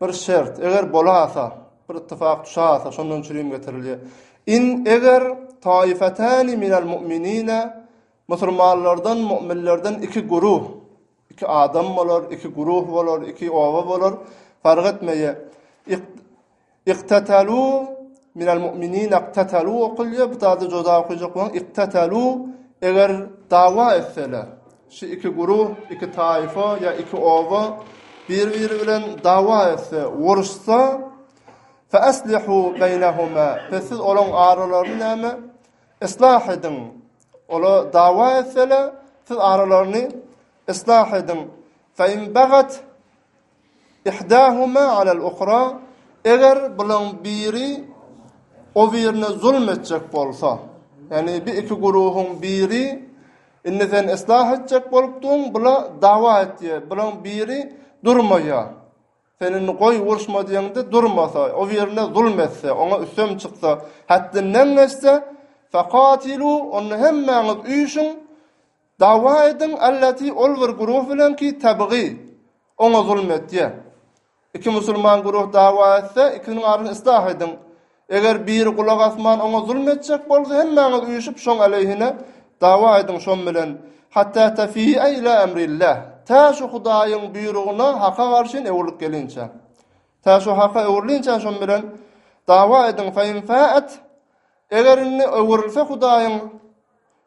Bir şert, eger bolasa, bir ittifak düşäse, şondan çürim getirilýär. In, eger, taýyfatani minel mu'minine, musulmanlardan, mu'minlerden iki guruh, iki adam bolar, iki guruh bolar, iki oba bolar, fark etmeýär. Ik, iktetalu minel mu'minine iktetalu okulýar, bu taýda joda okujak bolan, iktetalu, eger dawa etseler. Şu iki guruh, iki taýfa ýa iki oba bir-biri bilen dawa etse, uruşsa, Fe eslihu beýnehuma, pes siz olaň aralaryny näme, islah ediň. Ola dawa etsele, siz aralaryny islah ediň. Fe in bagat Ihdahuma alel uhra, eger bulaň biri o birine zulm etjek bolsa, ýagny bi iki guruhyň biri indi sen islah etjek bolupdyň, bula dawa et diýe, bulaň biri durmaýa, sen indi goý urşma diýeňde durmasa, o birine zulm etse, oňa üstem çyksa, häddinden geçse, fekatilu, onda hemmäňiz üýşüň, Dawa ediň allati ol bir guruh bilen ki tabygy oňa zulum etýä. Iki musulman guruh dawa etse ikisiniň arasyn islah ediň. Eger biri gulak asman oňa zulum etjek bolsa hemmäňiz üýşüp şoň aleýhine dawa ediň şom bilen hatta tafi'a ila amrillah tä şu hudaýyň buýrugyna haka garşyn öwrülip gelinçä. Tä şu haka öwrülinçä şom bilen dawa ediň fa in fa'at eger indi öwrülse hudaýyň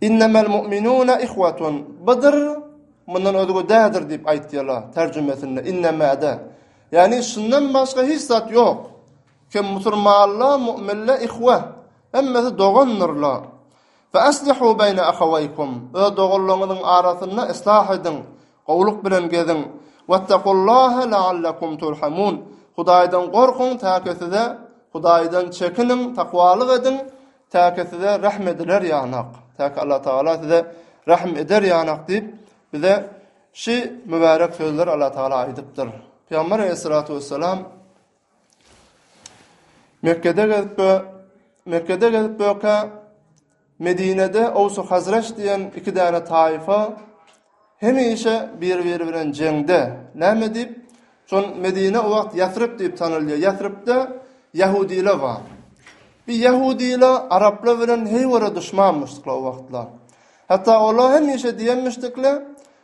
Innemel mu'minune ihwatun, bydyr, mundan özge dädir diýip aýtýarlar, terjimesinde, innemäde, ýagny şundan başga hiç zat ýok, kim musurmanlar, mu'minler ihwe, hemmesi dogandyrlar, fe aslihu beýne ahaweýkum, öz doganlaryňyzyň arasynda islah ediň, gowulyk bilen geziň, wettakullaha la'allakum turhamun, Hudaýdan gorkuň, täki size, Hudaýdan çekiniň, takwalyk ediň, Täki size rahm ediler ýanak, täki Allah Tagala size rahm eder ýanak diýip, bize şi mübärek sözler Allah Tagala aýdypdyr. Pygamber Aleyhissalatu Vesselam Mekgede gezip bö Mekgede gezip böke Medinede Owsu Hazreç diýen iki däne taýfa Hemişe bir-biri bilen jeňde. Näme diýip? Şol Medine o wagt Ýasrib diýip tanalýar. Ýasribde ýahudylar bar. Bi ýahudylar araplar bilen heý görä duşmanmyşdyklar o wagtlar. Hatda olar hemişe diýenmişdikle,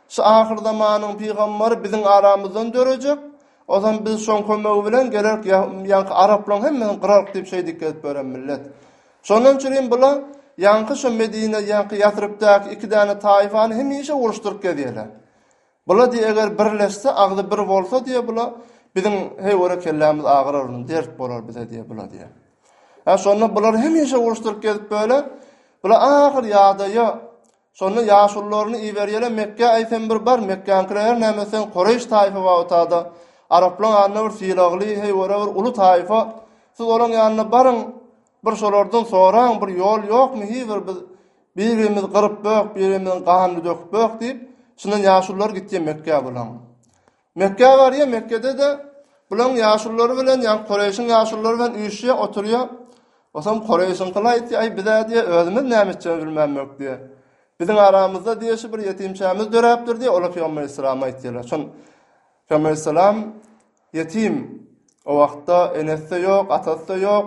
Şu ahyr zamanyň pygamberi biziň aramyzdan dörejek, o zaman biz şoň kömegi bilen gelerk ýa-ýanky araplaryň hemmesini gyrark diýip şeý diýip gezip ýören millet. Şondan çürin bular ýaňky şo Medine, ýaňky Ýasribdäki iki däne taýfany hemişe uruşdyryp gezýärler. Bular diýe eger birleşse, agzy bir bolsa diýe bular biziň heý ora kellämiz agyrar, dert bolar bize diýe bular diýe. Hä şonda bular hemişe uruşdyryp gezip böyle, bular ahyr ýadaýa Şonda ýaşulularyny iberýele Mekgä eýsem bir bar, Mekgäňkiler her näme etseň Kureýş taýfy wagtada Araplaň anda bir sylagly, heýwara bir uly taýfa, siz olaň ýanyna baryň, bir şolardan soraň, bir ýol ýokmy hiý bir biz birimiz gyryp bök, birimiziň ganyny döküp bök diýip, şundan ýaşulular gitýe Mekgä bulaň. Mekgä barýa, Mekgede-de bularyň ýaşululary bilen, ýagny Kureýşiň ýaşululary bilen üýşýä, oturýa. Otam Kureýşiňkini aýtýa, Aý, biz-ä diýýä, özümiz näme etjegimizi bilmänmok diýýä. Biziň aramyzda diýýä, şu bir ýetimçämiz döräpdir diýýä, ol-a Pygamber Aleyhissalama aýtýarlar. Şon Pygamber Aleyhissalam ýetim. O wagtda enesi-de ýok, atasy-da ýok.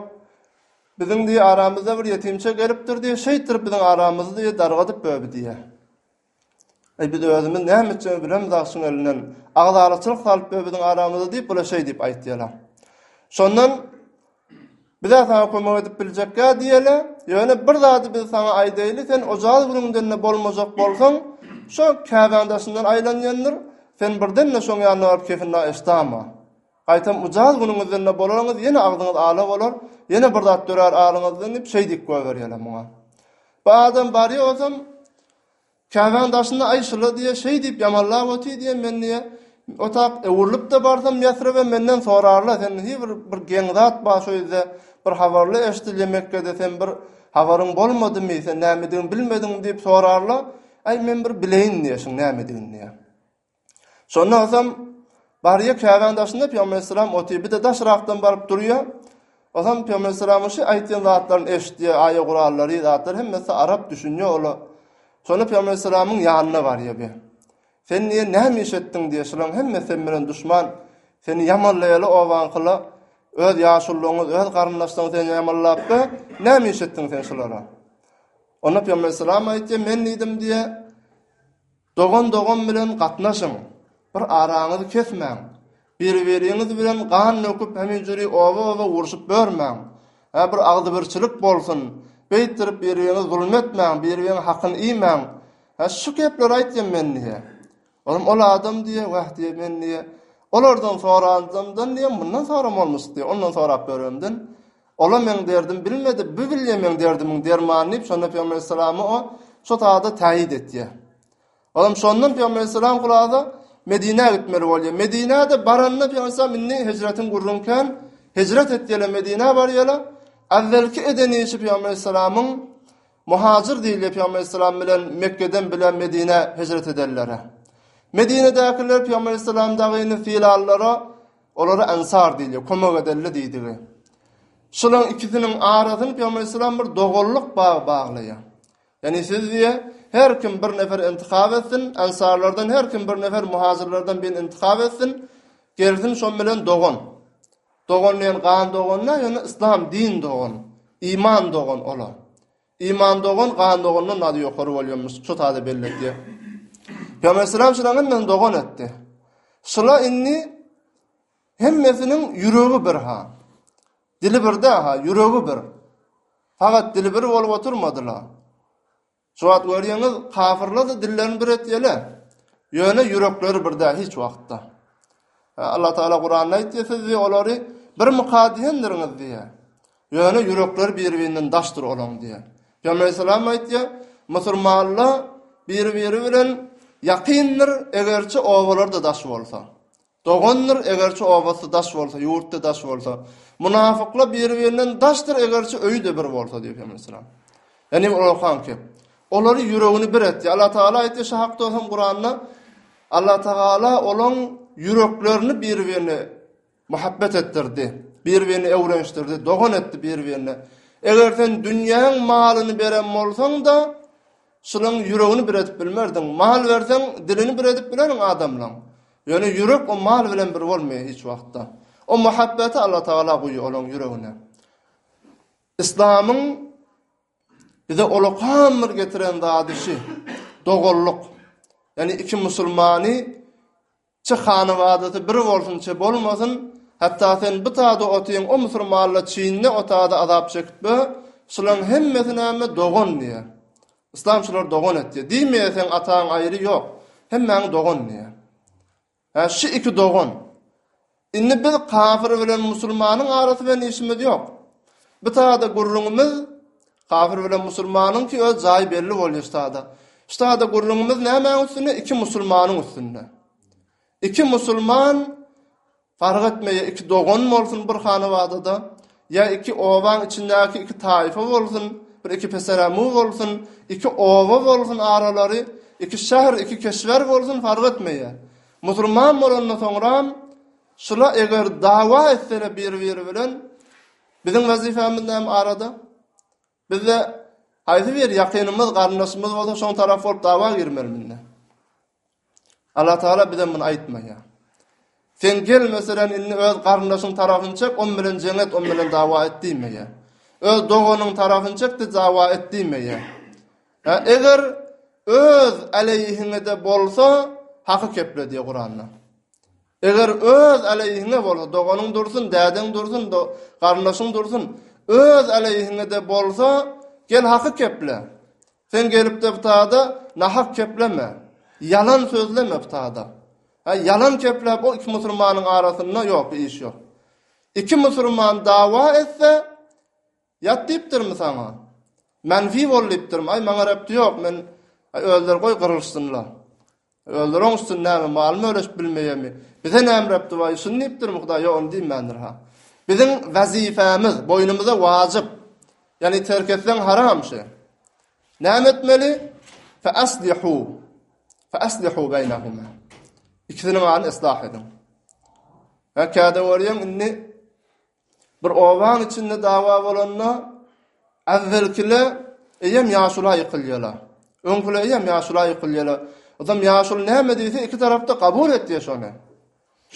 Biziň diýýä, aramyzda bir ýetimçe gelipdir diýýä, şeýtdirip biziň aramyzy diýýä, dargadyp böbi diýýä. Eý, biz özümiz näme etjegimizi bilemizok agşyň elinden. Agzalaçylyk salyp be biziň aramyza diýip ola şeý diýip aýtýala. Şondan Biz-ä saňa kömek edip biljekgä diýeli, ýöne bir zady biz saňa aýdaýly, sen ojaz günüňden-de bolmajak bolsaň, şo käbäň daşyndan aýlanýandyr, sen birden-de şoň ýanyna baryp kefin-naýyş dama. Gaýtam ujal günüňizden-de bolaryňyz, ýene agzyňyz ala bolar, ýene bir zat dörär alyňyzdan diýip, şeý diýip goýberýärler muňa. Bu adam barýa ozam, Käbäň daşynda, Aý, şyla diýýä, şeý diýip ýamanlap otyr diýýä, men diýýä, otap öwrülip-de barsam Ýesribe, menden sorarlar, sende hiý bir, bir geň zat bar şu ýerde, bir habarly eşdilýä Mekgede, sen bir habaryň bolmadymy, sen nämedigini bilmediňmi diýip sorarlar, Aý, men bir bileýin diýýä şuň nämedigini diýýä. Şonda Hysam barýa käbäň daşynda Pygamber Aleyhisselam otyr, bir-de daşrakdan baryp durýa. Hysam Pygamber Aleyhisselamyň şu aýtýan zatlaryny eşitýä, aýa gurallary, zatlar hemmesi arap düşünýä ola. Şonda Pygamber Aleyhisselamyň ýanyna barýa bir. Sen diýe näme iş etdiň diýe, şulaň hemmesi sen bilen duşman, seni ýamanlaýaly obaňkyla, öz ýaşulyňyz, öz garyndaşlaň seni ýamanlapdy, näme iş etdiň sen şulara? Onda Pygamber Aleyhisselam aýtýa, men diýdim diýe, Dogan-dogan bilen gatnaşyň, bir araňyzy kesmäň. Bir-biriňiz bilen gan döküp hem jüri oba-oba urşup ýörmäň. Hä bir agzybirçilik bolsun, beýtdirip bir-biriňize zulum etmäň, bir-biriňiziň hakyny iýmäň. Hä şu gepleri aýtýan men diýýä. Olam ol adam diýýä, Wäh diýýä men diýýä. Olardan soranymdan diýýä, mundan soramolmyş diýýä, ondan sorap ýöremden. Ola meň derdim bilmedi, bu bilýä meň derdimiň dermany diýip, şonda Pygamber aleyhissalamy o şu taýda täýit etýär. Olam şondan Pygamber aleyhissalam gulaza Medinä gitmeli bolýar. Medinä-de baranda Pygamber aleyhissalam indi hijretiň gürrüň kän, hijret et ýele Medinä bar ýele. Äwvelki eden işi Pygamber aleyhissalamyň muhajir diýilýär Pygamber aleyhissalam bilen Mekgeden bilen Medinä hijret edenlere. Medinedäkiler Pygamber aleyhissalam dagyny filallara Olara Ensar diýilýär, kömek edenli diýdigi. Şolaryň ikisiniň arasyny Pygamber Aleyhisselam bir doganlyk bagy baglaýar. Ýagny siz diýe her kim bir nefer intihap etsin, Ensarlardan her kim bir nefer Muhajirlerden birini intihap etsin, gelsin şon bilen dogan. Dogan diýen gan dogan däl, ýöne Islam din dogan, iman dogan olar. Iman dogan gan dogandan dady ýokary bolýamyş şo sada belli etýä. Peygamber selam şulan hemmesini dogan etdi. Şula indi hemmesiniň ýüregi bir ha. Dili bir da ha, ýüregi bir. Fakat dili bir bolup oturmadylar. Şu wagt görýäňiz, kafirler de dillerini bir etýärler. Ýöne ýürekleri bir däl hiç wagtda. Allah Taala Kuranda aýtdy, siz olary bir mukaddihendirňiz diýýär. Ýöne ýürekleri bir-birinden daşdyr olaň diýýär. Pygamberimiz salam aýtýar, Musurmanlar bir-biri bilen ýakyndyr, egerçi obalarda daş bolsa. Dogandyr, egerçi obasy daş bolsa, ýurtda daş bolsa. Munafyklar bir-birinden daşdyr, egerçi öýde bir bolsa diýip Pygamberimiz salam. Ýani olar hanki olary ýüregini bir etdi. Allah Taala aýtdy şu hakda hem Kuranda Allah Taala olaň ýüreklerini bir-birine Muhabbet etdirdi, bir-birini öwrenişdirdi, dogan etdi bir-birine. Eger sen dünýäň malyny beren bolsaň-da, şunuň ýüregini bir edip bilmerdiň. Mal berseň, dilini bir edip bilerdiň adamlaň. Ýöne ýürek o mal bilen bir bolmaýar hiç wagtda. O muhabbeti Allah Tagala guýýar olaň ýüregine. Yslamyň bize olakan bir getiren zady şu, doganlyk. Ýani iki musulmany Çy hanyň adaty bir bolsun çy bolmasyn hatda sen bu tada otyň o musur malla çynda o tada azap çekip be şulaň hemmesi näme dogan diýä yslam şular dogan etýä diýmeýä seň ataň aýry ýok hemmäň dogan diýä hä şy iki dogan Indi biz kafir bilen musulmanyň arasy bilen işimiz ýok. Bitada gürrüňimiz kafir bilen musulmanyňky öz jaýy belli bolýar ştada. Ştada gürrüňimiz nämäň üstünde? Iki musulmanyň üstünde. Iki musulman fark etmeýär, iki dogan bolsun bir hanabadada, ýa iki obaň içindäki iki taýfa bolsun, bir iki peserämu bolsun, iki oba bolsun aralary, iki şäher, iki keşwer bolsun fark etmeýär. Musulman bolandan soňram şula eger dawa etseler biri biri bilen biziň wezipemiz näme arada bizde haýsy bir ýakynymyz garyndaşymyz bolsa şoň tarap bolup dawa girmeli minde. Allah taala bizem muny aýtmaýa. Sen gel meselem indi öz garyndaşyň tarapyny çek on bilen jeň et on bilen dawa et diýmeýä. Öz doganyň tarapyny çek de dawa et diýmeýä. Hä eger öz aleýhiňede bolsa haky kepile diýýär Kuranda. Eger öz aleýhiňe bolsa doganyň dursun, dädeň dursun, garyndaşyň dursun, öz aleýhiňede bolsa gel haky kepile. Sen gelipde btada nahak kepleme. Ýalan sözleme btada. Hä ýalan kepläp o iki musurmanyň arasynda ýok iş ýok. Iki musurman dawa etse Ýat diýipdirmi saňa? Menfi bol diýipdirmi? Aý, maňa repti ýok, men, aý, özleri goý gyrylyşsynla. Özleri oňuşsyn, näme, malym öleşip bilmeýärmi? Bize näme repti bar? Şuny diýipdirmi Hudaý? Ýok, ony diýmändir-hä. Biziň wezipemiz, boýnumyza wajyp. Ýagny terk etseň haram şi. Näme etmeli? Fe aslihu. Fe aslihu beýnehuma. Ikisiniň arany islah ediň. Kä-de görýäň, indi Bir obaň içinde dawa bolanda, äwwelkile eýýäm ýaşula ýykylýarlar. Öňküle eýýäm ýaşula ýykylýarlar. Adam ýaşuly näme diýse, iki tarapda kabul etýär şony.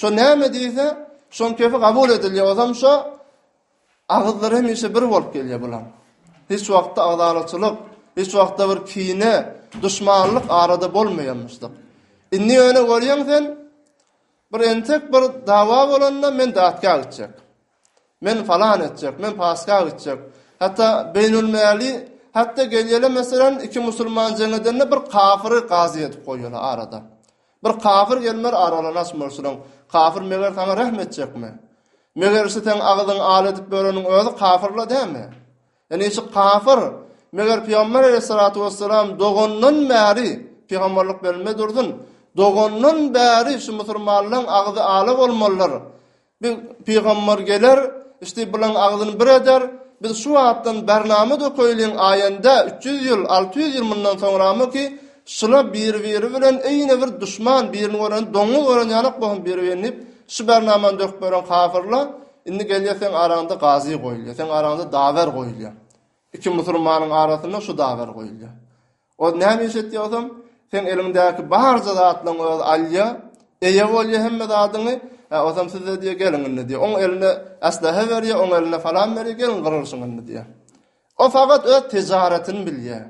Şo näme diýse, şoň kefi kabul edilýär. Adam şo agyzlar hemişe bir bolup gelýär bulan. Hiç wagtda agzalaçylyk, hiç wagtda bir kine, duşmanlyk arada bolmaýanmyşdyk. Indi ýöne görýäň sen, Bir entek bir dawa bolanda men datgä gitjek. Men falan etjek, men pasga gitjek. Hatda beýnülmäli, hatda gelýele meselem iki musulman jeň edende bir kafyry gazy edip goýýala arada. Bir kafyr gelmer aralany açmak üçin, kafyr meger saňa rähm etjekmi? Meger şu seň agzyň al edip ýöreniň özi kafyrla dämi? Ýöne şu kafir, meger pygamber aleyhissalatu vesselam dogandan bäri, pygamberlik berilmez dursun, dogandan bäri şu musulmanlaryň agzy ala bolmalylar. Bir pygamber geler, işte bulan agzyny bir eder, biz şu wagtdan barnama dokaýlyň aýanda 300 ýyl, 600 ýyl mundan soňramy ki, şula bir-biri bilen eýne bir duşman, birini gören doňuz gören ýalak bolsun bir-birini, şu barnamany döküp beren kafirler, Indi gelýär seň araňda gazy goýulýar, seň araňda dawer goýulýar. Iki musulmanyň arasynda şu dawer goýulýar. Ol näme iş etýäsem, seň eliňdäki barja zatlaryň özi alýar, eýe bolýar hemme zadyňy, hä, osam siz-de diýýär, geliň indi diýýär. Oň eline äslehe berýär, oň eline falan berýär, geliň gyrylşyň indi diýýär. O fakat öz tijaretini bilýär.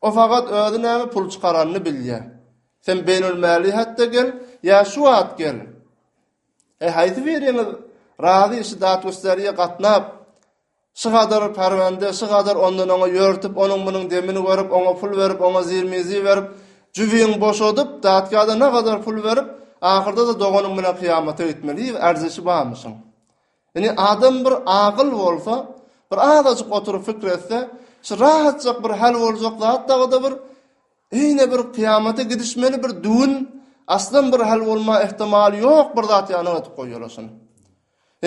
O fakat özi näme pul çykaranyny bilýär. Sen beýnelmälihatda gel, ýa şu wagt gel. E haýsy biriňiz razy şu dat gösteriye gatnap, şu gadar parwende, şu gadar ondan oňa ýörtüp, onuň munuň demini görüp, oňa pul berip, oňa zirmizi berip, jübiň boşadyp, datgada ne gadar pul berip, ahyrda-da doganyň bilen kyýamata gitmeli, erzişi barmyşyň. Ine, adam bir agyl bolsa, bir azajyk oturyp pikir etse, şu rahatjak bir hal boljak zat dagy-da bir öýüne bir kyýamata gidişmeli bir düwün, aslan bir hal bolma ähtimaly ýok bir zat ýanyna atyp goýýarlar şuny.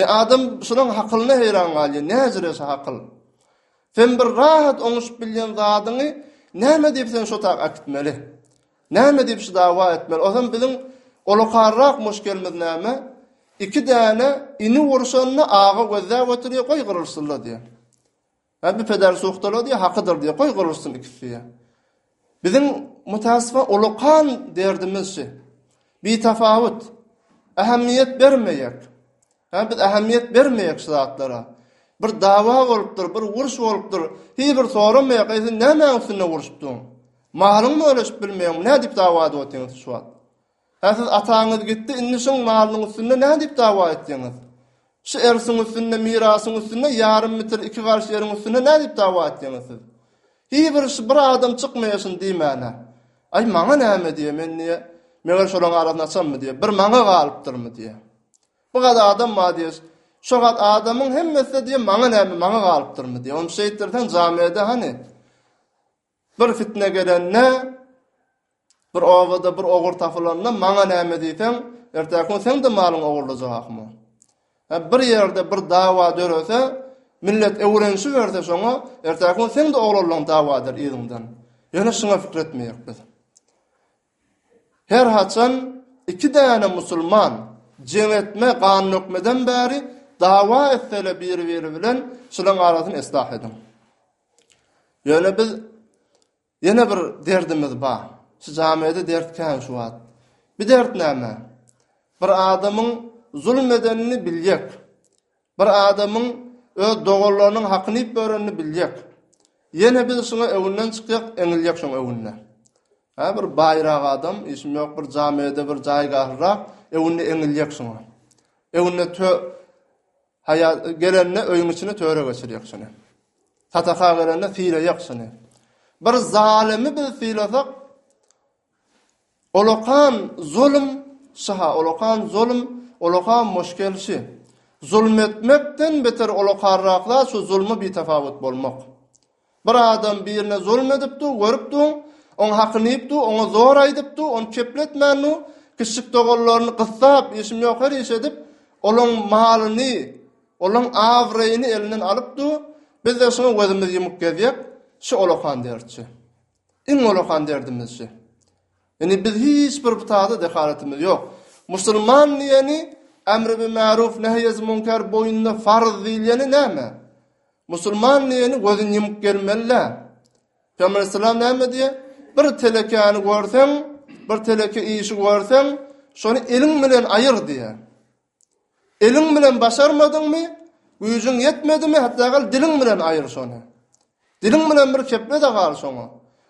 E adam şunuň hakylyna heýran galýar, näzire şu hakyl. Sen bir rahat oňuşyp bilýän zadyňy näme diýip sen şo tak akitmeli? Näme diýip şu dawa etmeli? Ozan biziň olakarrak muşgerimiz näme? Iki däne ini urşanda aga gözläp oturýar, goý gyrylşsynlar diýýär. Hä bu peder suhtalar diýýär, hakydyr diýýär, goý gyrylşsyn ikisi diýýär. Biziň mutasyfa olakan derdimiz şu. Bitafawut. Ähmiýet bermeýek. Hä, biz ähmiýet bermeýek şu zatlara. Bir dawa bolupdyr, bir uruş bolupdyr, hiý bir soramaýak, eý sen nämäň üstünde uruşypdyň? Malyňy bölüşip bilmeýäňmi, nädip dawada otyrsyňyz şu wagt? Hä siz ataňyz gitdi, indi şuň malynyň üstünde nädip dawa etýäňiz? Şu ersiň üstünde, mirasyň üstünde, ýarym mitir iki garş ýeriň üstünde nädip dawa etýäňiz siz? Hiý bir şu bir adam çykmaýasyn diýmäne. Aý maňa näme diýýä, men diýýä, meger şolaň arasyny açammy diýýä, bir maňa galypdyrmy diýýä. Bu gaz adam ma diýes. Şo gaz adamyň hemmesi diýe maňa näme maňa galypdyrmy diýe. Ony şeýtdirseň jamiýede hany bir fitne gelende bir obada bir ogur tapylanda maňa näme diýseň ertäki gün seň de malyň ogurlajak ahmy. Ha bir ýerde bir dawa dörese millet öwrenişi berse şoňa ertäki gün seň de ogurlaryň dawa eder yzyňdan. Ýöne şuňa fikir etmeýäris biz. Her haçan iki däne musulman jeň etme gandökmeden bäri dawa etsele biri biri bilen şulaň arasyny eslah ediň. Ýöne biz ýene bir derdimiz bar. Şu jamiede dert kän şu wagt. Bir dert näme? Bir adamyň zulum edenini biljek. Bir adamyň öz doganlarynyň hakyny iýip örenini biljek. Ýene biz şuňa öňünden çykýak, eňiljek şoň öňünde. Hä bir baýrak adam, işim ýok bir jamiýede bir jaýgahlyrak, öňünde eňiljek şuňa. Öňünde tö haýa gelende öýüň içini töre geçirjek şuny. Sataka gelende sylaýak şuny. Bir zalymy biz sylasak, Olakan zulum şaha olakan zulum olaka moşgelşi zulum etmekden beter olakarrak zat şu zulma bitafawut bolmak bir adam birine zulum edip du görüp du oň hakyny iyip du oňa zor aýdyp du ony kepletmän du kişik doganlaryny gyssap işim ýok her iş edip olaň malyny olaň abraýyny elinden alyp du biz de şuňa gözümiz ýumyk gezýek şu olakan dertçi Iň olakan derdimiz şu. Indi biz hiç bir butada dehaletimiz ýok. Musulman diýeni Emri bi märuf nehy ez munker boýnuna farz diýilýeni näme? Musulman diýeni gözüni ýumyp gelmeli-dä. Pygamber aleyhisselam näme diýýär? Bir telekäni görseň, bir teleke işi görseň, şony eliň bilen aýyr diýýär. Eliň bilen başarmadyňmy, güýjüň ýetmedimi, hetda gal, diliň bilen aýyr şony. Diliň bilen bir keple-de gal şoňa.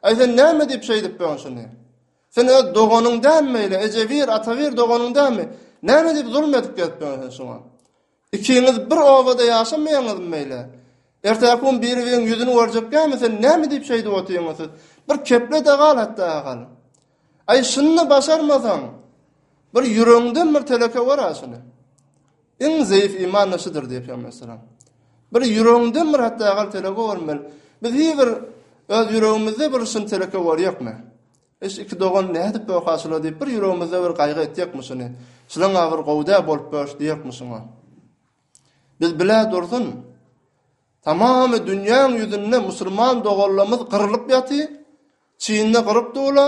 Äý, sen näme diýip şeý edip böň şuny? Sen öz doganyň dälmi eýle, eje bir, ata bir doganyň dälmi? Näme diýip zulum edip gezip böň sen şoňa? Ikiňiz bir obada ýaşamaýaňyzmy eýle? Ertäki gün biri-biriň ýüzüni görjekgämi, sen näme diýip şeý edip otyryňyz siz? Bir keple-de gal, hetda gal. Aý şuny-da başarmasaň, bir ýüregiňden bir teleke bar-a şuny. Iň zeýif iman-da şudur diýip Pygamber salam. Bir ýüregiňden bir hatda gal teleke görmeli. Biz hi bir öz ýüregimizde bir şun teleke görýekmi? Iş iki dogan nädip böka şula diýip bir ýüregimizde bir gaýgy etýekmi şuny? Şulaň-a bir gowy-da bolup böş diýekmi şuňa? Biz bile dursun, tamamy dünýäň ýüzünde musulman doganlarymyz gyrlyp ýaty, Çynda gyryp dula,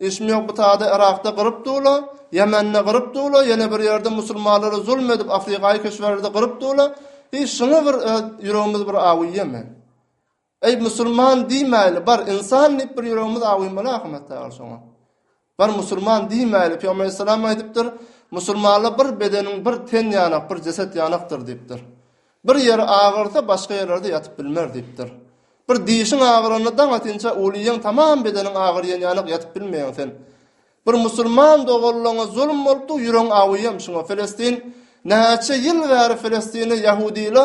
işim ýok bu tada Yrakda gyryp dula, Ýemende gyryp dula, ýene bir ýerde musulmanlara zulm edip afrikaýy köçberlerde gyryp dula, bi şuňa bir öz ýüregimiz bir awy ýeme. Eý musulman diýmäýli bar ynsan diýip bir ýüregimiz awymala ahmet taýal şoňa. Bar musulman diýmäýli, Pygamber aleyhisselam aýdypdyr, Musulmanlar bir bedeniň bir ten ýanak, bir jeset ýanakdyr diýipdir. Bir ýeri agyrsa başga ýerlerde ýatyp bilmer diýipdir. Bir dişiň agyranda daň atynça uwlýaň tamam bedeniň agyrýan ýanak ýatyp bilmeýäň sen. Bir musulman doganlaňa zulum bolupdyr ýüregiň awuýam şuňa Felestin näçe ýyl bäri Felestine ýahudyla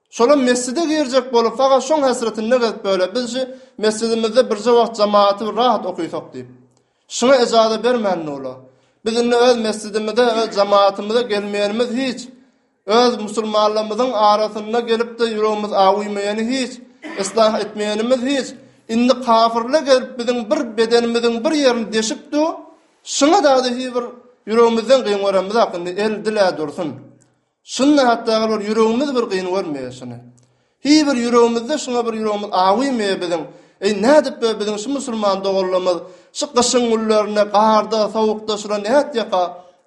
Şolam mesjide girjek bolup, fakat şoň hesretinde gezip böle, biz şu mesjidimizde birje wagt jamaty bir rahat okysak diýip. Şuňa ejaza bermän Nula. Biz indi öz mesjidimize, öz jamatymyza gelmeýenimiz hiç, öz musulmanlarymyzyň arasynda gelip-de ýüregimiz awuýmaýany hiç, islah etmeýenimiz hiç, indi kafirler gelip biziň bir bedenimiziň bir ýerini deşip du, şuňa dady hiý bir ýüregimizden gyn göremizak, indi el dil-ä dursun. Şunda hatda aglar ýüregimiz bir gyn görmeýär şuny. Hi bir ýüregimizde şuňa bir ýüregimiz awymyýar biziň. Eý nädip be biziň şu musulman doganlarymyz şu gyşyň günlerinde garda, sowukda şura nätýaka?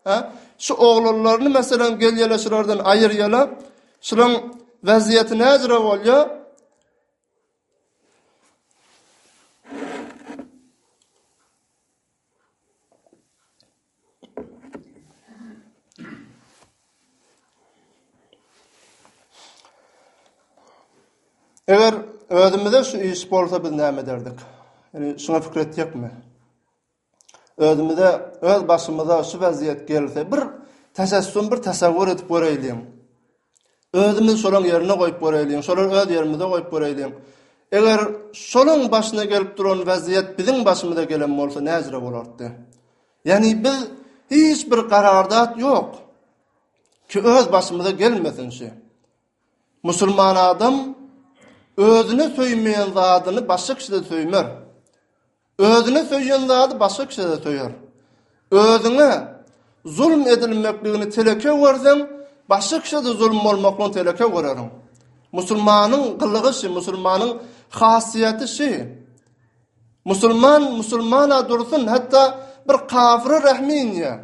Hä? Şu oglanlaryny meselem gelýärler şulardan aýyrýarlar. Şulaň wezýeti näjire bolýar? Eger özümize şu iş bolsa biz näme ederdik? Yani şuna fikir etjek mi? Özümize, öz başymyza şu vaziyet gelse bir tesessüm, bir tasavvur edip göreyliň. Özümizi şolaryň ýerine goýup göräýliň, şolary öz ýerimize goýup göräýliň. Eger şolaryň başyna gelip duran wezýet biziň başymyza gelen bolsa näjire bolardy? Ýagny biz hiç bir garardat ýok ki öz başymyza gelmesin şi. Musulman adam özüne söýmeýän zadyny başga kişide söýmer. Özüne söýen zady başga kişide söýer. Özüňe zulm edilmekligini teleke görseň, başga kişide zulm bolmaklygyny teleke görerin. Musulmanyň gylygy şi, musulmanyň hasiýeti şi. Musulman musulmana dursun, hatda bir kafyra rähmi inýär.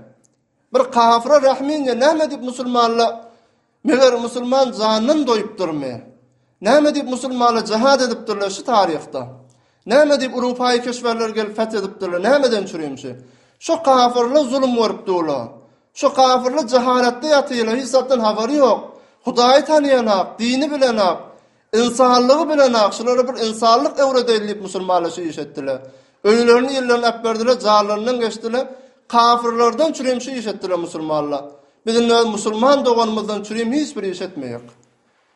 Bir kafyra rähmi inýär, näme edip musulmanla Meger musulman jandan doýupdyrmy? Näme diýip musulmanlar jihad edipdirler şu taryhda? Näme diýip urupaýy keşwerler gelip feth edipdirler? Nämeden çürimşi? Şu kafyrlar zulum görüp durla. Şu kafyrlar jahalatda ýatyrlar, hiç zatdan habary ýok. Hudaýy tanaýanok, dini bilenok. Ynsanlygy bilen-a şulara bir ynsanlyk öwredeýin diýip musulmanlaşa iş etdiler. Öýlerini ýyllaryny äpberdiler, jarlaryndan geçdiler. Kafyrlardan çürim şu iş etdiler musulmanlar. Biz indi öz musulman doganymyzdan çürim hiç bir iş etmeýek.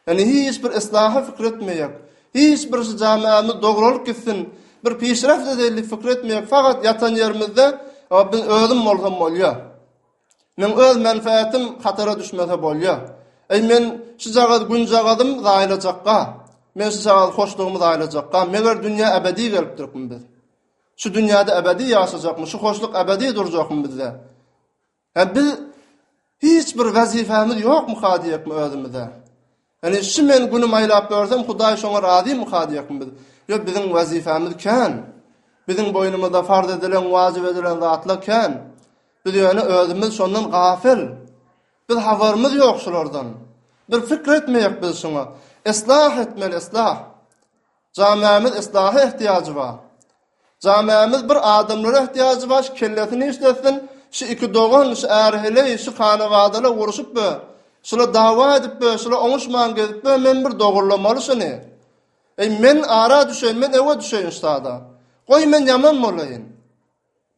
Ýani hiç bir yslaha fikir etmeýek. Hiç bir şu jamiämiz dogralyp gitsin, bir pişreft edeýin diýip fikir etmeýek. Fakat ýatan ýerimizde, biz özüm bolsam bolýa. Meň öz menfaatim hatara düşmese bolýa. Eý men şujagaz günjagazym zaýlajakga, men şujagaz hoşlugymy zaýlajakga, meger dünýä ebedi gelipdirikmi biz? Şu dünýäde ebedi ýaşajakmy, şu hoşluk ebedi durjakmy bizde? Hä biz hiç bir wezipemiz ýokmyka diýekmi özümize? Ýöne şu men günüm aýlap görsem Hudaý şoňa razymyka diýerkin biz. Ýok biziň wezipemiz kän. Biziň boýnumyzda farz edilen wajyp edilen zatlar kän. Biz ýöne özümiz şondan gafyl. Biz habarymyz ýok şulardan. Bir pikir etmeýek biz şuňa. Eslah etmeli eslah. Jamämiz yslaha ehtiýajy bar. Jamämiz bir adamlara ehtiýajy bar şu kellesini işletsin, şu iki dogan, şu är heleý, şu hanabadalar uruşyp be, şular dawa edip be, şular oňuşman gezip be, men bir dogurlamaly şuny. Eý men ara düşeýin, men ewe düşeýin şu sada. Goý men ýaman bolaýyn.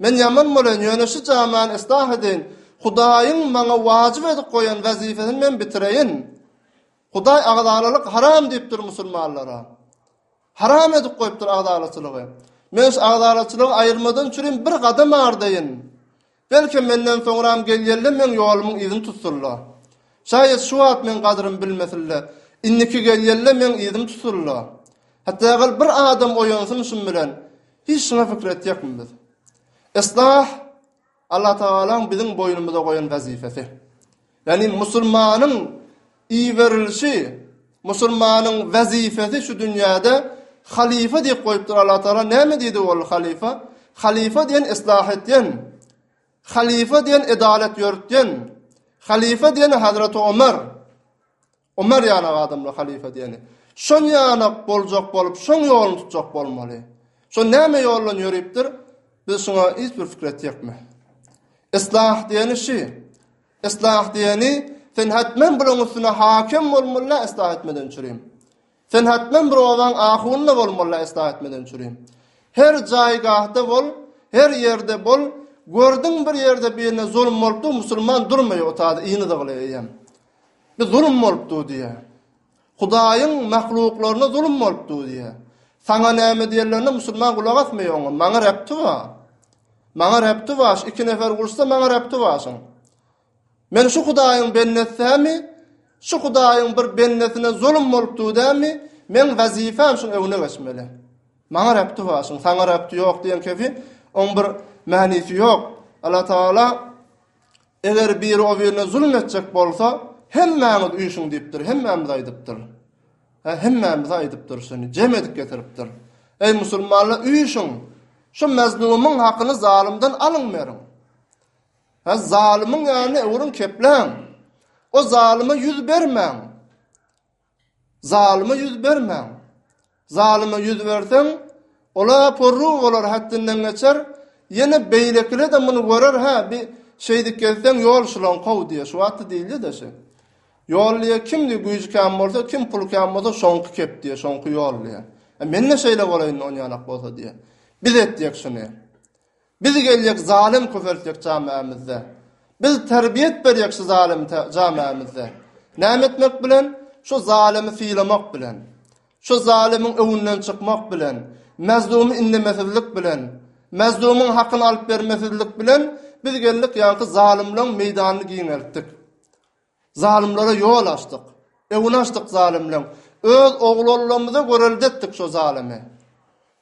Men ýaman bolan, ýöne şu jamany yslah edeýin. Hudaýyň maňa wajyp edip goýan wezipesini men bitireýin. Hudaý agzalalyk haram diýipdir musulmanlara. Haram edip goýupdyr agzalaçylygy. Men şu agzalaçylygy aýyrmadan çürin bir gadam ardaýyn. Belkem menden soňram gelýänler meň ýolumyň yzyny tutsunlar. Şaýat şu wagt meň gadrymy bilmesinler. Indiki gelýänler meň yzymy tutsunlar. Hatda eger bir adam oýansyn şum bilen, Hiç şuňa pikir etýäkmi biz? Yslah, Alla Tagalaň biziň boýnumyza goýan wezipesi. Ýagny musulmanyň iberilişi, musulmanyň wezipesi şu dünýäde halyfa diýip goýupdyr Alla Tagala. Näme diýdi ol halyfa? Halyfa diýen yslah edýän, halyfa diýen edalet ýöritýän, halyfa diýen Hazreti Omar. Ömer ýanak adamlar halyfa diýeni. Şon ýanak boljak bolup, şoň ýoluny tutjak bolmaly. Şo näme ýoldan ýöripdir? Biz şoňa hiç bir pikir etjekmi? Islah diýeni şi. Islah diýeni sen hetmen bulaň üstüne hakem bolmaly islah etmeden çürim. Sen hatnam rozaň ahunna bolmalla esga etmeden çürim. Her jaýgahda bol, her ýerde bol, gördüň bir ýerde birine zulum bolupdy musulman durmaýa otady yny dygly eýem. Bir zulum bolupdy diýe. Hudaýyň mahluklaryna zulum bolupdy diýe. Saňa näme diýenlerine musulman gulak asmaýa oňa maňa rebti bar. Maňa rebti baş iki nefer gursa maňa rebti başyň. Men şu Hudaýyň bendesi dämi? Şu Hudaýyň bir bendesine zulum bolup dur dämi? Meň wezipem şuň öňüne geçmeli. Maňa Rebdi başyň, saňa Rebdi ýok diýen kefi, oň bir mänisi ýok. Allatagala, Eger biri o birine zulum etjek bolsa, hemmäňiz üýşüň diýipdir, hemmämize aýdypdyr. Hä, hemmämize aýdypdyr şuny, jem edip getiripdir. Eý musulmanlar, üýşüň! Şu mezlumyň hakyny zalymdan alyň beriň. Hä, zalymyň ýanyna öwrüň kepläň. O zalyma ýüz bermäň. Zalyma ýüz bermäň. Zalyma ýüz berseň, ola porru bolar, häddinden geçer. Ýene beýlekile-de muny görer, hä, bi şeýdip gezseň, ýol şulaňkow diýer. Şu wagtda diýilýär-de şeý. Ýol diýer, kimdi güýji kän bolsa, kim puly kän bolsa, şoňky kep diýer, şoňky ýol diýer. E, men-de şeýle bolaýyn onýanak bolsa diýer. Biz etjek şuny. Biz geljek zalym köpeltjek jamämizde. Biz terbiýet berjek şu zalym jamämizde. Näme etmek bilen? Şu zalymy sylamak bilen. Şu zalymyň öňünden çykmak bilen. Mazlumy indemesizlik bilen. Mazlumyň hakyny alyp bermesizlik bilen biz geldik ýaňky zalymlaň meýdanyny giňeltdik. Zalymlara ýol açdyk. Öwün açdyk zalymlaň. Öz oglanlarymyza görelde etdik şo zalymy.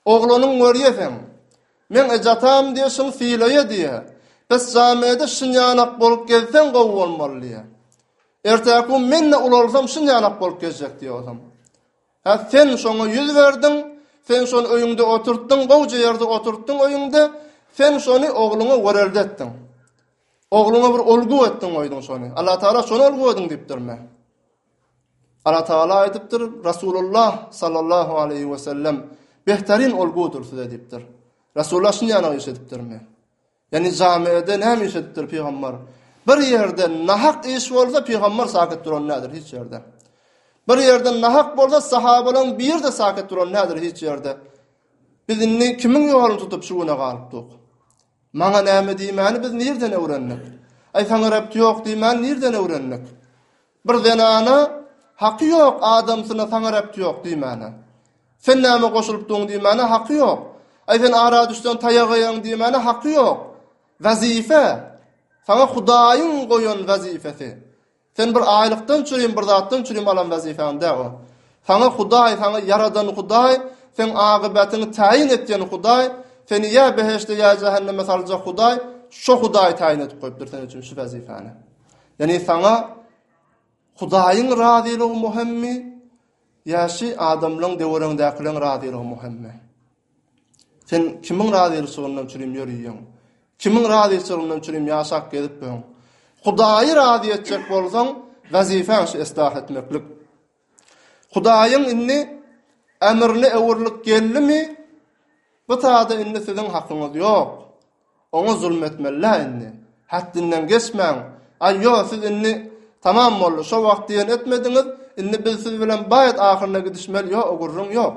Oglanyň görýeseň. Meň ejatam diýe şuny sylaýa diýe. Bes jamiede şun ýanak bolup gezseň gowy bolmaly diýe. Ertäki gün men-de ulalsam şun ýanak bolup gezjek diýe ozam. Hä sen şoňa ýüz berdiň. Sen şony öýüňde oturtdyň. Gowja ýerde oturtdyň öýüňde. Sen şony ogluňa görelde etdiň. Ogluňa bir ulgu etdiň goýduň şony. Allatagala şony ulgu ediň diýipdirmi? Allatagala aýdypdyr, Rasulullah sallallahu aleýhi we sellem behtarin ulgudyr size diýipdir. Rasulullah şuny ýana iş edipdirmi? Ýani jamiýede näme iş edipdir pygambar? Bir ýerde nahak iş bolsa pygambar sakyt duran nädir hiç ýerde. Bir ýerde nahak bolsa sahabalaryň biri de sakyt duran nädir hiç ýerde. Biz indi kimiň ýoluny tutup şu güne galypdyk? Maňa näme diýmäni biz nirden öwrendik? Aý saňa Reb ýok diýmäni nirden öwrendik? Bir zenana haky ýok adamsyna saňa Reb ýok diýmäne. Sen näme goşulyp duň diýmäne haky ýok. Aý sen ara düşseň taýak eýäň diýmäne haky ýok. Wezipe, saňa Hudaýyň goýan wezipesi. Sen bir aýlykdan çürim bir zatdan çürim alan wezipäň dä o. Saňa Hudaý, saňa ýaradan Hudaý, seň agybetyňy täýin etýän Hudaý, seni ýa beheşde ýa jähenneme saljak Hudaý, şo Hudaý täýin edip goýupdyr sen üçin şu wezipäni. Ýani saňa Hudaýyň razylygy möhümmi ýa şi adamlaň döwüreňdäkileriň razylygy möhümmi? Sen kimiň razylyşygyndan çürim ýöriýeň? Kimiň razyçylygyndan çürim ýaşap gezip ýöň? Hudaýy razy etjek bolsaň, wezipäň şu esdah etmeklik. Hudaýyň indi emrine öwrülip geldimi, bu sada indi siziň hakyňyz ýok. Oňa zulum etmeli-dä indi. Häddinden geçmäň. Aý, ýo, siz indi, tamam boldy, şo wagt diýen etmediňiz, indi biz siz bilen baýat ahyryna gidişmeli, ýo, o gürrüň ýok.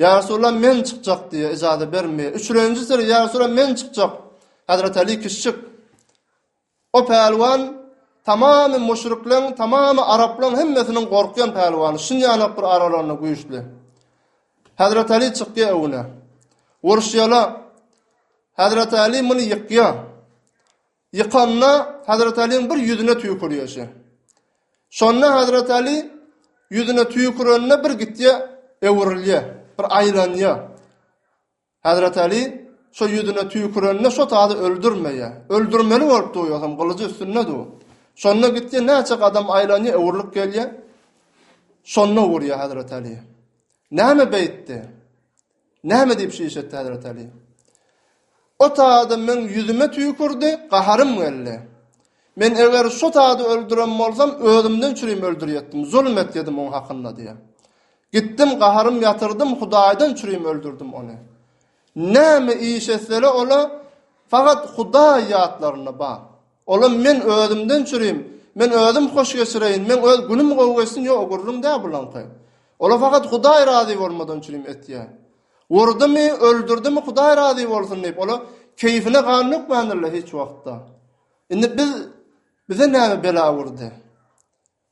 Ýa Resulallah, men çykjak, diýýär, ijazat bermeýär. Üçrenji seri, Ýa Resulallah, men çykjak. Hezreti Aly kişjik. O pälwan tamamy müşrikleriň, tamamy araplaryň hemmesiniň gorkýan pälwany, şun ýanap bir aralarynda güýçli. Hezreti Aly çykýar öňüne. Uruşýarlar. Hezreti Aly muny ýykýar. Ýykanda Hazreti Aliň bir ýüzüne tüýkürýeşi. Şonda Hazreti Ali ýüzüne tüýkürende bir gitýä öwrülýä, bir aýlanýa. Hazreti Ali şo ýüzüne tüýkürende şo tazy öldürmeýä. Öldürmeli bolup dur ýogsam gylyjy üstünde dur. Şonda gitýä näçe gadam aýlanýa öwrülip gelýä. Şonda urýa Hazreti Ali. Näme beýtdi? Näme diýip şiş etdi Hezreti Ali? O taýda meň ýüzüme tüýkürdi, gaharym geldi. Men eger şo taýda öldüren bolsam, özümden çürim öldürýetdim, zulum etýedim oň hakynda diýýär. Gitdim, gaharym ýatyrdym, Hudaýdan çürim öldürdim ony. Näme iş etsele ola faqat Hudaý ýatlarynda bar. Ola men özümden çürim, men özüm hoş geçireýin, meň öz günüm gowy geçsin, ýo, gürrüň däl bulaňky. Ola fakat Hudaý razy bolmadan çürim etýä. Urdymy, öldürdimi Hudaý razy bolsun diýip, ola keýfine gan dökmändirler hiç wagtda. Indi biz bize näme bela urdy?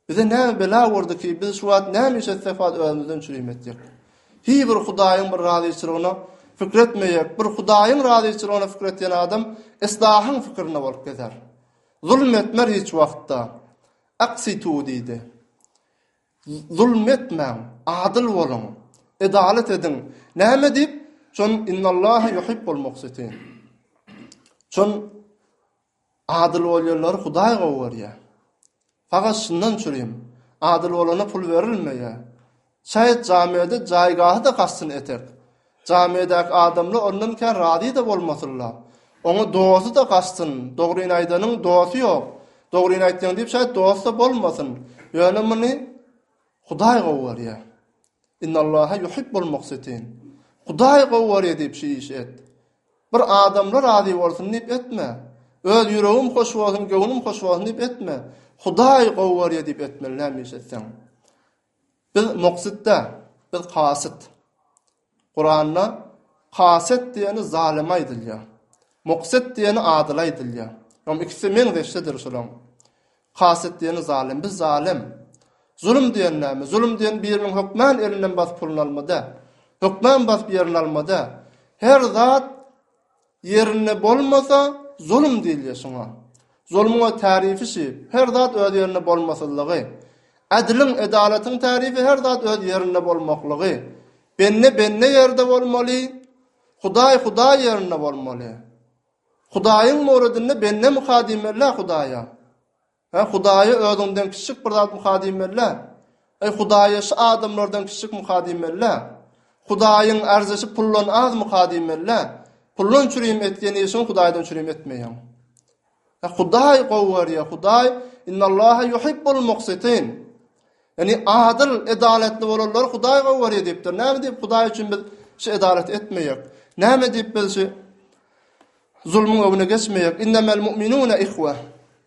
Bize näme bela urdy ki, biz şu wagt näme iş etsek wagt özümizden çürim etjek. Hiý bir Hudaýyň bir razyçylygyna pikir etmeýek. Bir Hudaýyň razyçylygyna pikir etýän adam eslahyň pikirine bolup gezer. Zulm etmer hiç wagtda. Aksitu diýdi. Zulum etmäň, adyl boluň, edalet ediň. Näme diýip? Şon Innallaha yuhibbul muksitin. Şon adyl bolýanlary Hudaý gowy görýär. Fakat şundan çürim, adyl bolana pul berilmeýär. Şaýat jamiýede jaýgahy-da gaçsyn etek. Jamiýedäki adamlar ondan kän razy-da bolmasynlar. Oňa dosty-da gaçsyn, dogryny aýdanyň dosty ýok. Dogryny aýtsaň diýip şaýat dost-da bolmasyn. Ýöne muny Hudaý gowy görýär. Innallaha yuhibbul muksitin. Hudaý gowy görýär diýip şu işi et. Bir adamlar razy bolsun diýip etme. Öz ýüregim hoş bolsun, göwnüm hoş bolsun diýip etme. Hudaý gowy görýär diýip etmeli näme iş etseň. Biz muksyt däl, biz kasyt. Kuranda kasyt diýeni zalyma aýdylýar. Muksyt diýeni adyla aýdylýar. Ýöne ikisi meňzeşdedir şulaň. Kasyt diýeni zalym, biz zalym. Zulum diýen näme? Zulum diýen biriniň hökman elinden basyp puluny alma däl. Hökman basyp ýerini alma däl. Her zat Ýerinde bolmasa, zulum diýilýär şuňa. Zulmyň-a tärifi şi, her zat öz ýerinde bolmasyzlygy. Ädiliň, edalatyň tärifi her zat öz ýerinde bolmaklygy. Bende bende ýerde bolmaly, Hudaý Hudaý ýerinde bolmaly. Hudaýyň muradynda bende-mi ka diýmeli-ä Hudaýa? Hä, Hudaýa özüňden kiçijik bir zat mukadym bellä? Eý, Hudaýa şu adamlardan kiçijik mukadym bellä? Hudaýyň arzyşy puldan az mukadym bellä? Puldan çürim etýän işiňi Hudaýdan çürim etmeýäň. Hä, Hudaý gowy görýär, Hudaý, Innallaha yuhibbul muksitin. Ýagny, adyl, edalatly bolanlary Hudaý gowy görýär diýipdir. Näme diýip Hudaý üçin biz şu edalat etmeýäk? Näme diýip biz şu zulmyň öňüne geçmeýäk? Innemel mu'minune ihwe.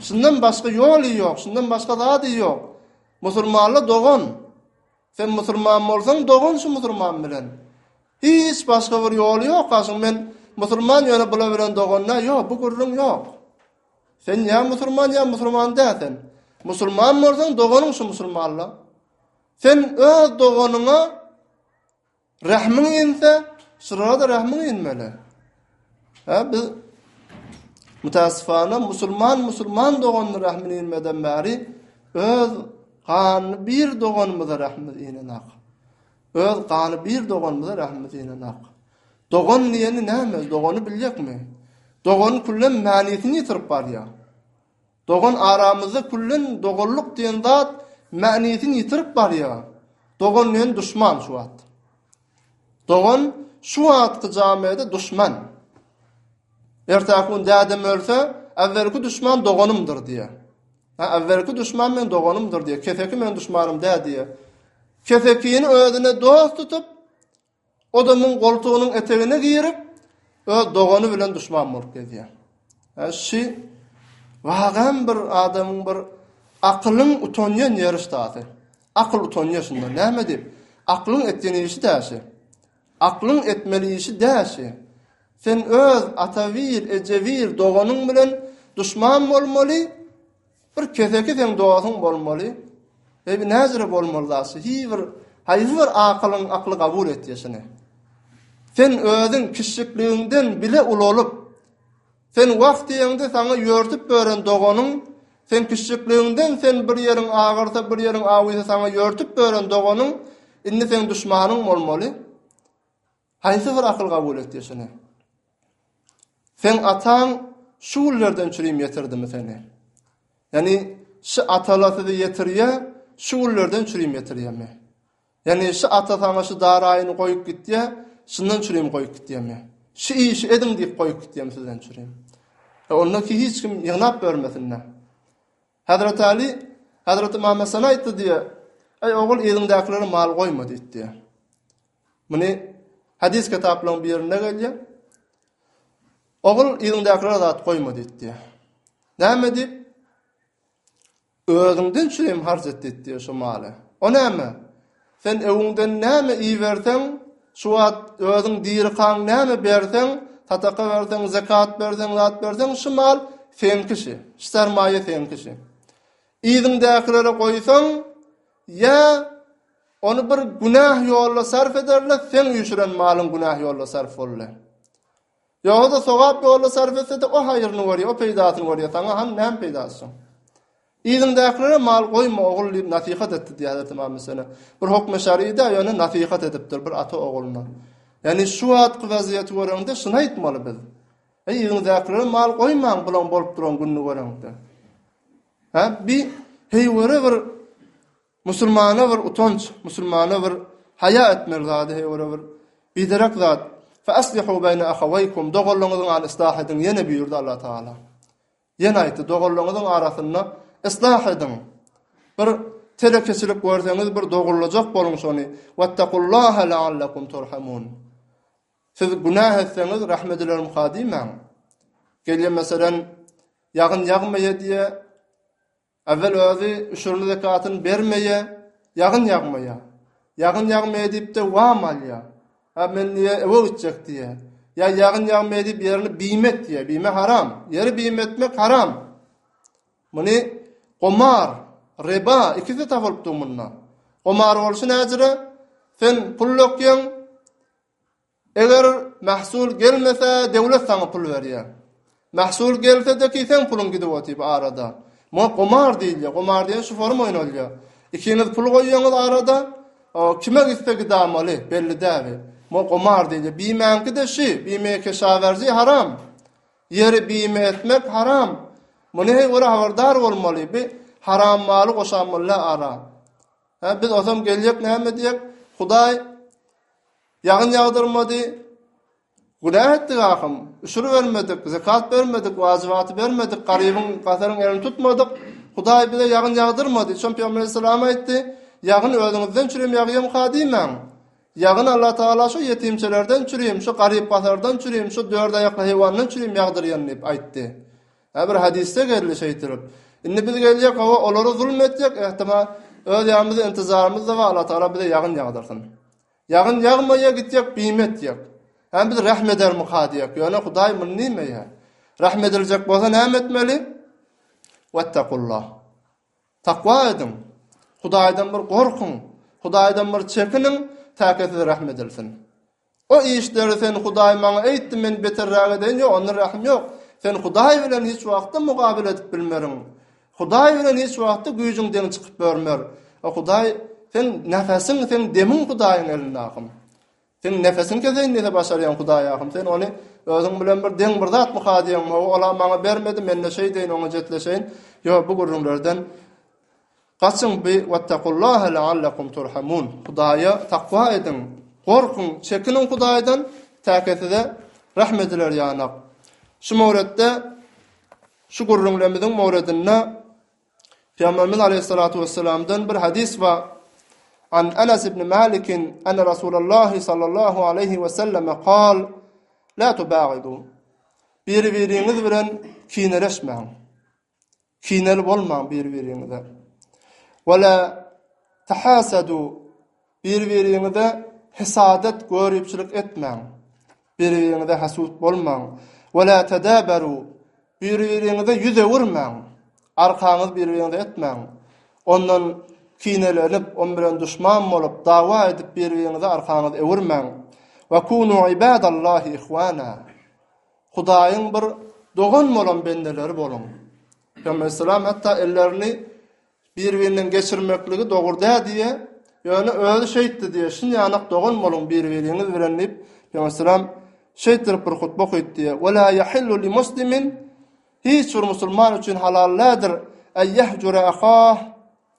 Şundan başga ýoly ýok, şundan başga zady ýok. Musurmanla dogan. Sen musurman bolsaň, dogan şu musurman bilen. Hiç başga bir ýoly ýok, aşyň men musurman ýöne bula bilen dogan dä, ýok, bu gürrüň ýok. Sen ýa musurman, ýa musurman dä sen. Musurman bolsaň, doganyň şu musurmanla. Sen öz doganyňa Rehmiň inse, şulara-da rehmiň inmeli. Hä, biz mutasyfana musulman musulman doganyna rehmini inmeden bäri öz ganyny bir doganymyza rehmimiz inenak. Öz gany bir doganymyza rehmimiz inenak. Dogan diýeni näme? Dogany bilýäkmi? Dogan küllem mänisini ýitirip barýar. Dogan aramyzda küllen doganlyk diýen zat mänisini ýitirip barýar. Dogan bilen duşman şu wagt. Dogan şu wagtky jamiýede duşman. Ertäki gün dädem ölse, äwwelki duşman doganymdyr diýýär. Ha, äwwelki duşman meň doganymdyr diýýär. Keseki meň duşmanym däl diýýär. Kesekini özüne dost tutup, O-da muň goltugynyň etegine girip, öz dogany bilen duşman bolup gezýär. Hä, şi, wagam bir adamyň bir akylyň utanýan ýeri şdasy. Akyl utanýar şundan. Näme diýip? Aklyň etýän işi dä şi. Aklyň etmeli işi dä şi. Sen öz ata bir, eje bir doganyň bilen duşman bolmaly, Bir keseki seň dosuň bolmaly Eý näzire bolmaly daşy hiý bir Haýsy bir akylyň akly kabul etýeşini Sen özüň kişjikligiňden bile ulalyp Sen wah diýeňde saňa ýörtüp bören doganyň Sen kişjikligiňden sen bir ýeriň agyrsa bir ýeriň awuýsa saňa ýörtüp bören doganyň Indi seň duşmanyň bolmaly. Haýsy bir akyl kabul etdi şuny? Seň ataň şu güllerden çürim ýetirdimi seni? Ýani, şu atala sizi ýetirýä, şu güllerden çürim ýetirýämi? Ýani, şu ata saňa şu daraýyny goýup gitýä, şundan çürim goýup gitýämi? Şu işi ediň diýip goýup gitýämi sizden çürim? Onda ki hiç kim ýygnap bermesin-dä. Hazreti Aly, Hazreti Muhammet sana aýtdy diýýär. Eý ogul yzyňdakilere mal goýma diýdi diýýär. Muny hadys kitaplaryň birinde gelýär. Ogul yzyňdakilere zat goýma diýdi diýýär. Näme diýip? Özüňden çürim harç et diýdi diýýär şu maly. O näme? Sen öwüňden näme iberseň, şu wagt özüň dirikäň näme berseň, sadaka berseň, zekat berseň, zat berseň, şu mal seňki şi, şu sermaýa seňki şi. Yzyňdäkilere goýsaň, ýa ony bir günäh ýolda sarp ederler, seň üýşüren malyň günäh ýolda sarp boldy. Ýogsa-da, sogap ýoluna sarp etse-de, o haýryny görýär, o peýdasyny görýär, saňa han näme peýdasy şoň? Yzyňdakilere mal goýma, ogul diýip nasihat etdi diýýär Hezreti Ymam Hüseýine. Bir hokmy şer'i-de, ýöne nasihat edipdir bir ata ogluna. Ýagny şu wagtky wezýeti göreňde şuny aýtmaly biz. Eý, yzyňdakilere mal goýmaň bulaň bolup duran gününi göreňde. Hä, bi heýwere bir Musulmana bir utanç, musulmana bir haýa etmeli zady heý ora bir biderek zat. Fe aslihu beýne ahaweýkum doganlaňyzyň an islah ediň ýene buýurdy Allah Taala. Ýene aýtdy doganlaňyzyň arasynda islah ediň. Bir telekeçilik görseňiz bir dogurlajak boluň şony. Wattakullaha la'allakum turhamun. Siz günah etseňiz rahm edilerim ha diýmäň. Gelýär meselen ýagyn ýagmaýa diýe. Äwel özi üşürli zekatyny bermeýä, ýagyn ýagmaýa. Ýagyn ýagmaýa diýip-de wam alýa. Hä, men diýä, ewe gitjek diýä. Ýa ýagyn ýagmaýa diýip ýerini bim et diýä. Bime haram. Ýeri bim etmek haram. Muny gomar, reba, ikisi tap bolupdygy munda. Gomar bolşy näjüre? Sen pul dökýäň, Eger mahsul gelmese döwlet saňa pul berýär. Mahsul gelsede ki seň puluň gidip otyp arada. Muňa gumar diýilýär. Gumar diýen şu forum oýnalýar. Ikiňiz pul goýýaňyz arada kime gitse gidamaly belli däbi. Muňa gumar diýilýär. Bimäňki de şi, bime keşawerzi haram. Ýeri bime etmek haram. Muny heý bir habardar bolmaly. Bi haram maly goşamylla ara. He biz osam geljek näme diýek? Hudaý Ýagyn ýagdyrmady, günä etdik ahym, üşür bermedik, zekat bermedik, wajybaty bermedik, garybyň, gasaryň elini tutmadyk, Hudaý bize ýagyn ýagdyrmady. Şonda Peygamber sallallahu aýtdy, ýagyn özüňizden çürim ýagýamka diýmäň. Ýagyn Allah Taala şu ýetimçelerden çürim, şu garyp gasardan çürim, şu dört aýakly heýwandan çürim ýagdyrýan diýip aýtdy. Hä bir hadysda geldi şeýtilip. Indi biz geljek hawa olary zulm etjek, ehtima öz ýamyzy intizarymyz da Allah Taala bize ýagyn ýagdyrsyn. Ýagyn ýagmaýa gitjek bim etjek. Hä biz rähm edermika diýek. Ýöne Hudaý muny nimeýä? Rähm ediljek bolsa näme etmeli? Wettakullah. Takwa ediň. Hudaýdan bir gorkuň. Hudaýdan bir çekiniň, täki size rähm edilsin. O işleri sen Hudaý maňa eýtdi men beterräk edeýin ýok onda rähm ýok. Sen Hudaý bilen hiç wagtda mugabyl edip bilmeriň. Hudaý bilen hiç wagtda güýjüň deň çykyp görmer. O Hudaý sen nefesiň, sen demiň Hudaýyň elinde ahym. Sen nefesiň keseýin diýse başarýaň Hudaý ahym. Sen ony özüň bilen bir deň bir zatmy hadýaň? Hawa, olam maňa bermedi, mende şeýdeýin, oňa jetleşeýin. Ýok, bu gürrüňlerden gaçyň bi wattaqullaha la'allakum turhamun. Hudaýa takwa ediň, gorkuň, çekiniň Hudaýdan, täki size rahm ediler ýanak. Şu möwretde Şu gürrüňlerimiziň mowredinde Pygamberimiz Aleyhissalatu Vesselamdan bir hadis bar. An Anas ibn Malik enne Rasulullah sallallahu aleyhi ve selleme kal La tubagidu Bir-biriňiz bilen kineleşmäň. Kinel bolmaň bir-biriňize. Ve la tahasadu Bir-biriňize hesadet, göripçilik etmäň. Bir-biriňize hasut bolmaň. Wela tedaberu, bir-biriňize ýüz öwürmäň. Arkaňyzy bir-biriňize etmäň. Ondan kinelenip, on bilen duşman bolup, dawa edip bir-biriňize arkaňyzy öwürmäň. Ve kunu ibadallahi ihwana, Hudaýyň bir dogan bolan bendeleri boluň. Pygamber aleyhisselam hatda ellerini Bir-birinden geçirmekligi dogry däl diýýä, ýöne özi şeýtdi diýýä, şin ýanak dogan boluň bir-biriňiz bilen diýip, Pygamber salam şeýtdirip bir hutbe okyt diýýä, Ve la yahillu li muslimin hiç bir musulman üçin halal däldir, en yahjura ahah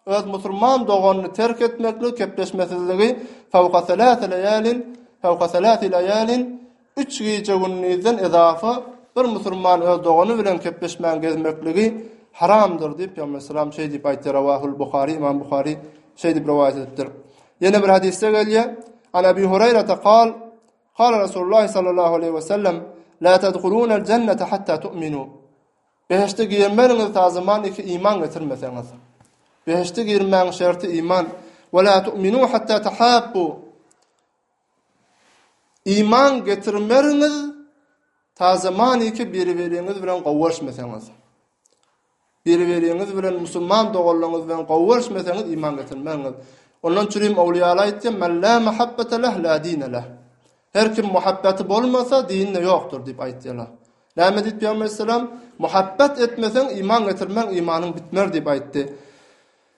öz musulman doganyny terk etmekligi, kepleşmesizligi, fawka selasi leyalin, fawka selasi leyalin, Üç gije-gündizden yzafy bir musulman öz dogany bilen kepleşmän gezmekligi haramdyr diýip, Pygamber salam şeý diýip aýtdy, Rawahul Buhari, Ymam Buhari şeý diýip rowaýat edipdir. Ýene bir hadysda gelýär, An Abi Hureýrata kal, Kala Rasulullah sallallahu aleýhi we sellem, La tedhulunel jennete hatta tu'minu. Behişde girmeriňiz tazaman iki iman getirmeseňiz. Behişde girmäň şerti iman. Ve la tu'minu hatta tahabbu. Iman getirmeriňiz ta zamaniki biri-biriňiz bilen gowy görüşmeseňiz. Biri-biriňiz bilen musulman doganlaryňyz bilen gowy görüşmeseňiz iman getirmeriňiz. Ondan çürim owliýalar aýtdy, "Men la mahabbata leh, la dine leh." Her kim muhabbaty bolmasa, dini-de ýokdur diýip aýtdylar. Näme diýip Pygamber aleyhisselam, "Muhabbat etmeseň iman getirmeň, imanyň bitmer" diýip aýtdy.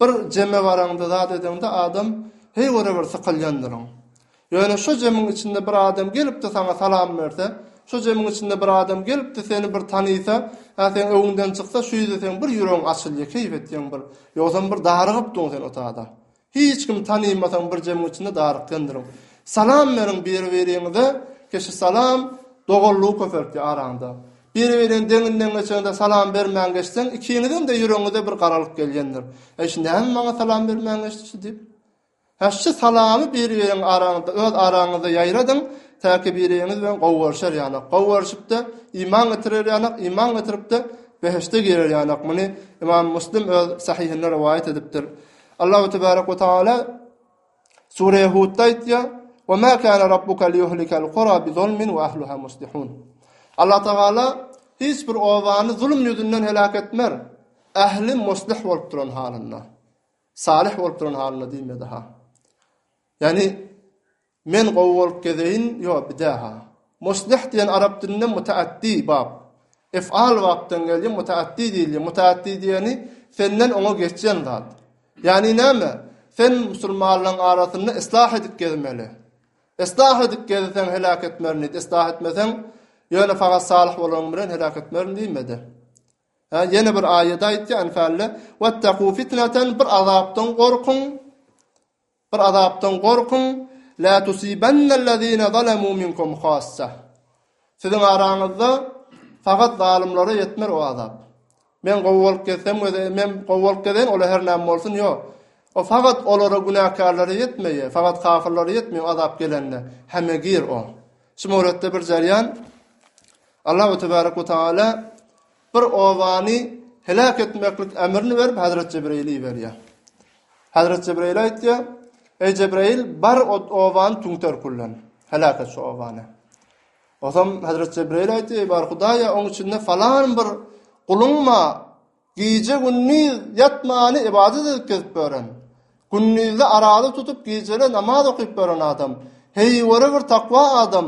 Bir jeme baraňda, zat edeňde adam heý göreweri sykylýandyryň. Ýöne şo jemiň içinde bir adam gelipdi saňa salam berse, şo jemiň içinde bir adam gelipdi seni bir tanysa, hä seň öwüňden çyksa şu ýüze seň bir ýüregiň açylýa keýp etýäň bir. Ýogsam bir darygypdyň sen otada. Hiç kim tanymasaň bir jemiň içinde darykýandyryň. Salam beriň biri-biriňize, keşi salam doganlygy köpeltýä araňda. Biri-biriniň deňinden geçende salam bermän geçseň, ikiňiziň-de ýüregiňize bir garalyk gelýändir. Äý, şu näme maňa salam bermän geçdi şu diýip. Hä, şu salamy biri-biriň araňyzda, öz araňyzda ýaýradyň, täki biri-biriňiz bilen gowy görşer ýanak. Gowy görşüp-de, iman getirer ýanak, iman getirip-de, behişde girer ýanak. Muny Ymam Muslim öz Sahyhynda rowaýat edipdir. Allahu tebarek we taala Sure Hud-da aýtýar, Ve ma kana Rabbuka liýuhlikal kura bi zulmin ve ahluha muslihun. Allah Tagala hiç bir obany zulum ýüzünden heläk etmer, ähli muslih bolup duran halynda, salyh bolup duran halynda diýmedi-ha. Ýagny, Men gowy bolup gezeýin, ýok, bidä-ha. Muslih diýen arap dilinde mutaaddi bap, ef'al bapdan gelýän mutaaddi diýilýär. Mutaaddi diýeni senden oňa geçýän zat. Ýagny näme? Sen musulmanlaryň arasynda islah edip gezmeli. Islah edip gezseň heläk etmerin diýdi. Islah etmeseň, ýöne fakat salyh bolanyň bilen heläk etmerin diýmedi. Hä, ýene bir aýat aýtýar Enfälde, Wettagû fitneten, bir azapdan gorkuň. Bir azapdan gorkuň, Lä tusibennellezine zalemu minkum hassa. Siziň araňyzda sagat zalymlara ýetmer o azap. Men gowy bolup gezsem we men gowy bolup gezeýin, ola her näme bolsun, ýok. O sagat olara günäkärlere ýetmeýär, sagat kafyrlara ýetmeýär o azap gelende, hemegir o. Şu möhletde bir jerýan, Allahu tebarek we taala, Bir obany heläk etmeklik ämrini berip, Hezret Jebreýili iberýär. Hezret Jebreýil aýtýar, Eý Jebreýil, bar o obany tüňter küllen, heläk et şu obany. Ozam Hezret Jebreýil aýtýar, Eý bar Hudaýa, oň içinde falan bir guluň bar, gije-gündiz ýatmany ybadat edip gezip ýören, gündizde aralyk tutup, gijele namaz okyp ýören adam, heý ýuwara bir takwa adam,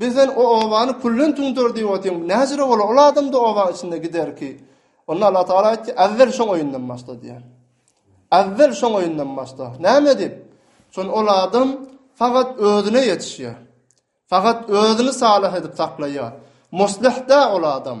Bizden o obany külden tüňder diýip otyň, näjüre bolar, ol adam-da obaň içinde giderki. Onda Allah Taala aýtdy, Äwwel şoň öýünden başla diýýär. Äwwel şoň öýünden başla. Näme diýip? Çünki ol adam fakat özüne ýetişýär. Fakat özüni salyh edip saklaýar. Muslih däl ol adam.